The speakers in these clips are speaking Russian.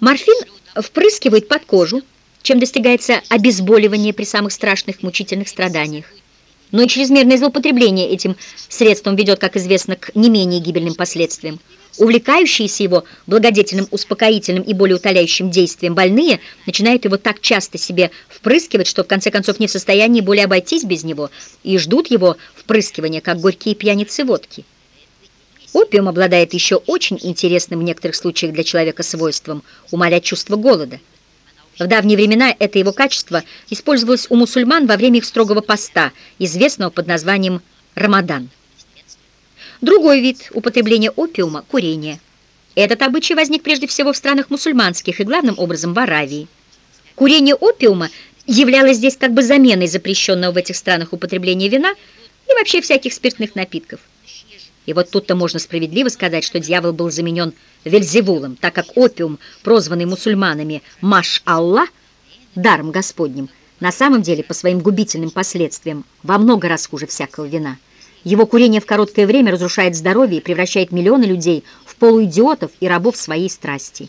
Морфин впрыскивают под кожу, чем достигается обезболивание при самых страшных мучительных страданиях. Но и чрезмерное злоупотребление этим средством ведет, как известно, к не менее гибельным последствиям. Увлекающиеся его благодетельным успокоительным и более утоляющим действием больные начинают его так часто себе впрыскивать, что в конце концов не в состоянии более обойтись без него и ждут его впрыскивания, как горькие пьяницы водки. Опиум обладает еще очень интересным в некоторых случаях для человека свойством умалять чувство голода. В давние времена это его качество использовалось у мусульман во время их строгого поста, известного под названием «Рамадан». Другой вид употребления опиума – курение. Этот обычай возник прежде всего в странах мусульманских и главным образом в Аравии. Курение опиума являлось здесь как бы заменой запрещенного в этих странах употребления вина и вообще всяких спиртных напитков. И вот тут-то можно справедливо сказать, что дьявол был заменен Вельзевулом, так как опиум, прозванный мусульманами Маш-Аллах, даром Господним, на самом деле по своим губительным последствиям во много раз хуже всякого вина. Его курение в короткое время разрушает здоровье и превращает миллионы людей в полуидиотов и рабов своей страсти.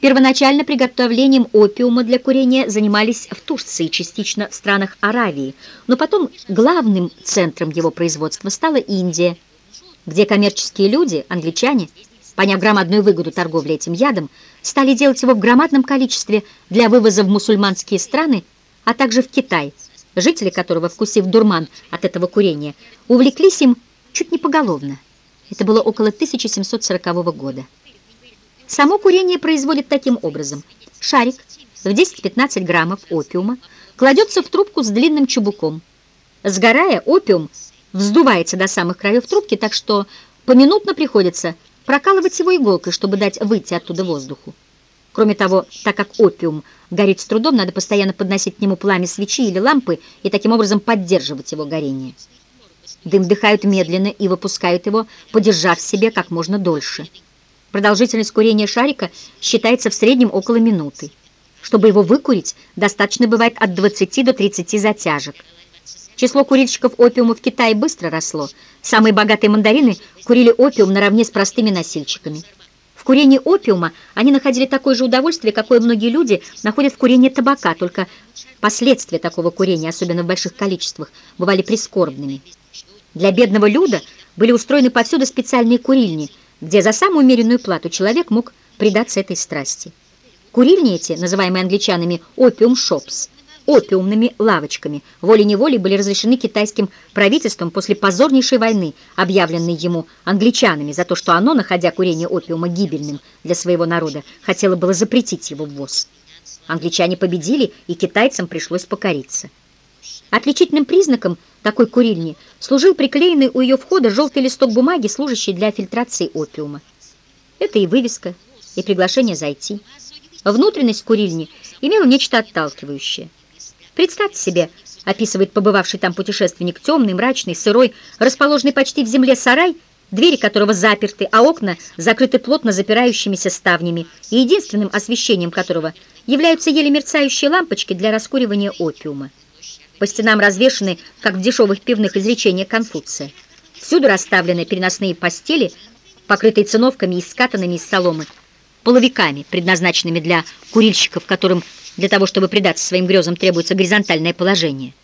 Первоначально приготовлением опиума для курения занимались в Турции, частично в странах Аравии, но потом главным центром его производства стала Индия, где коммерческие люди, англичане, поняв громадную выгоду торговли этим ядом, стали делать его в громадном количестве для вывоза в мусульманские страны, а также в Китай, жители которого, вкусив дурман от этого курения, увлеклись им чуть не поголовно. Это было около 1740 года. Само курение производит таким образом. Шарик в 10-15 граммов опиума кладется в трубку с длинным чубуком. Сгорая, опиум вздувается до самых краев трубки, так что поминутно приходится прокалывать его иголкой, чтобы дать выйти оттуда воздуху. Кроме того, так как опиум горит с трудом, надо постоянно подносить к нему пламя свечи или лампы и таким образом поддерживать его горение. Дым вдыхают медленно и выпускают его, подержав в себе как можно дольше. Продолжительность курения шарика считается в среднем около минуты. Чтобы его выкурить, достаточно бывает от 20 до 30 затяжек. Число курильщиков опиума в Китае быстро росло. Самые богатые мандарины курили опиум наравне с простыми носильщиками. В курении опиума они находили такое же удовольствие, какое многие люди находят в курении табака, только последствия такого курения, особенно в больших количествах, бывали прискорбными. Для бедного люда были устроены повсюду специальные курильни – где за самую умеренную плату человек мог предаться этой страсти. Курильни эти, называемые англичанами «опиум-шопс», опиумными лавочками, волей-неволей были разрешены китайским правительством после позорнейшей войны, объявленной ему англичанами за то, что оно, находя курение опиума гибельным для своего народа, хотело было запретить его ввоз. Англичане победили, и китайцам пришлось покориться. Отличительным признаком такой курильни служил приклеенный у ее входа желтый листок бумаги, служащий для фильтрации опиума. Это и вывеска, и приглашение зайти. Внутренность курильни имела нечто отталкивающее. Представьте себе, описывает побывавший там путешественник, темный, мрачный, сырой, расположенный почти в земле сарай, двери которого заперты, а окна закрыты плотно запирающимися ставнями, и единственным освещением которого являются еле мерцающие лампочки для раскуривания опиума. По стенам развешаны, как в дешевых пивных изречениях Конфуция. Всюду расставлены переносные постели, покрытые циновками и скатанными из соломы, половиками, предназначенными для курильщиков, которым для того, чтобы предаться своим грезам, требуется горизонтальное положение.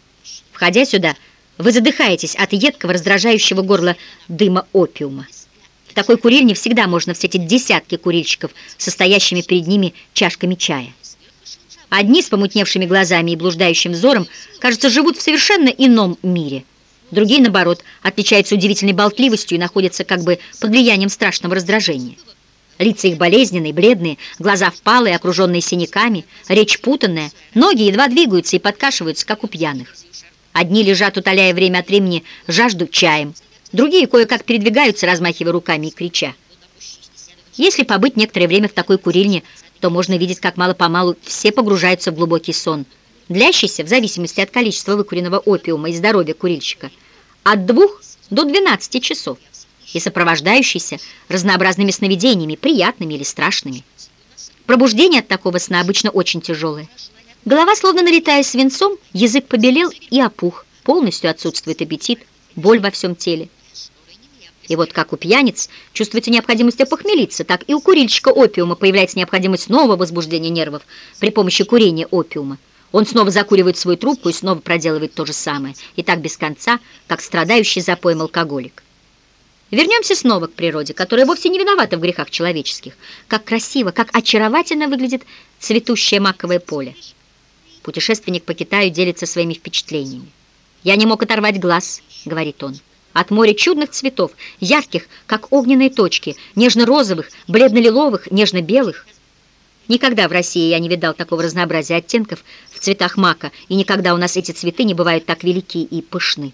Входя сюда, вы задыхаетесь от едкого, раздражающего горла дыма опиума. В такой курильне всегда можно встретить десятки курильщиков, состоящими перед ними чашками чая. Одни с помутневшими глазами и блуждающим взором, кажется, живут в совершенно ином мире. Другие, наоборот, отличаются удивительной болтливостью и находятся как бы под влиянием страшного раздражения. Лица их болезненные, бледные, глаза впалые, окруженные синяками, речь путанная, ноги едва двигаются и подкашиваются, как у пьяных. Одни лежат, утоляя время от времени жажду чаем, другие кое-как передвигаются, размахивая руками и крича. Если побыть некоторое время в такой курильне, то можно видеть, как мало-помалу все погружаются в глубокий сон, длящийся, в зависимости от количества выкуренного опиума и здоровья курильщика, от двух до 12 часов и сопровождающийся разнообразными сновидениями, приятными или страшными. Пробуждение от такого сна обычно очень тяжелое. Голова словно налетая свинцом, язык побелел и опух, полностью отсутствует аппетит, боль во всем теле. И вот как у пьяниц чувствуется необходимость опохмелиться, так и у курильщика опиума появляется необходимость нового возбуждения нервов при помощи курения опиума. Он снова закуривает свою трубку и снова проделывает то же самое. И так без конца, как страдающий запоем алкоголик. Вернемся снова к природе, которая вовсе не виновата в грехах человеческих. Как красиво, как очаровательно выглядит цветущее маковое поле. Путешественник по Китаю делится своими впечатлениями. «Я не мог оторвать глаз», — говорит он. От моря чудных цветов, ярких, как огненные точки, нежно-розовых, бледно-лиловых, нежно-белых. Никогда в России я не видал такого разнообразия оттенков в цветах мака, и никогда у нас эти цветы не бывают так велики и пышны.